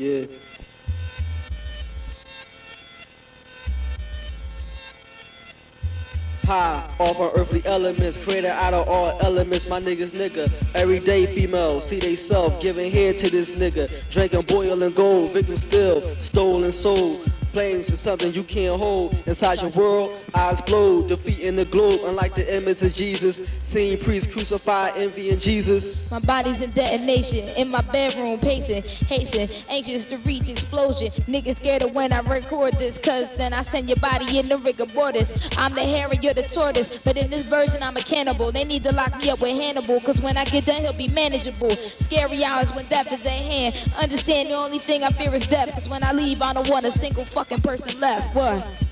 Yeah. High off our earthly elements, created out of all elements. My niggas nigga, everyday female, see they self giving head to this nigga, drinking boiling gold, victim still, stolen soul. Flames is something you can't hold inside your world. Eyes glow, defeating the globe, unlike the image of Jesus. Seeing priests crucified, envying Jesus. My body's in detonation, in my bedroom, pacing, hasten, anxious to reach explosion. Niggas scared of when I record this, cause then I send your body in the rigor mortis. I'm the and you're the tortoise, but in this version I'm a cannibal. They need to lock me up with Hannibal, cause when I get done he'll be manageable. Scary hours when death is at hand. Understand the only thing I fear is death, cause when I leave I don't want a single fucking person left. What?